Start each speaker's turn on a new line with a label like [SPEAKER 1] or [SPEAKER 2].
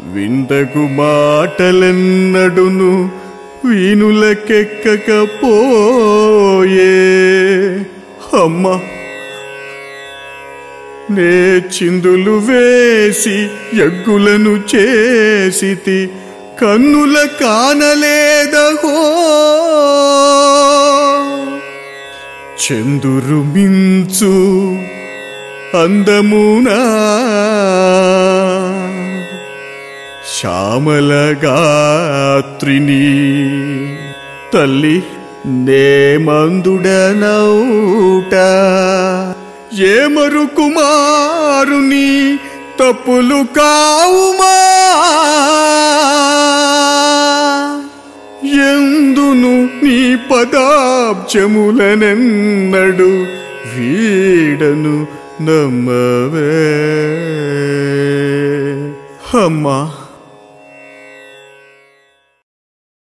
[SPEAKER 1] వింతకు మాటలెన్నడును వీణులకెక్కకపోయే. అమ్మ నే చిందులు వేసి యగ్గులను చేసితి కన్నుల కానలేదహో. చందురు మించు అందమునా శ్యామలగాత్రిని తల్లి నేమందుడనౌట ఏమరు కుమారుని తప్పులు కావుమా? ఎందును నీ పదాబ్జములనెన్నడు వీడను నమ్మవే. అమ్మా